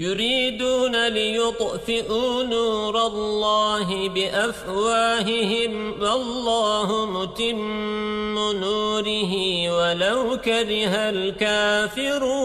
يريدون ليطفئوا نور الله بأفواههم والله متم نوره ولو كره الكافرون.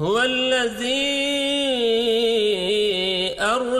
هو الذي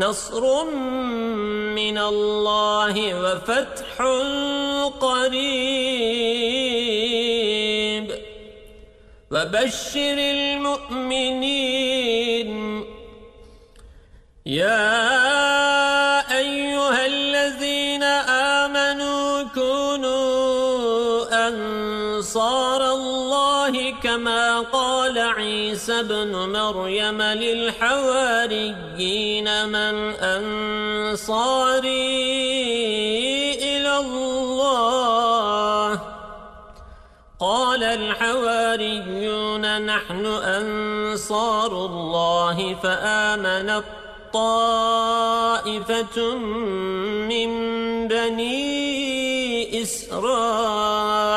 نصر من الله وفتح قريب. وبشر المؤمنين. يا أنصار الله كما قال عيسى بن مريم للحواريين من أنصاري إلى الله. قال الحواريون نحن أنصار الله فآمنت طائفة من بني إسرائيل.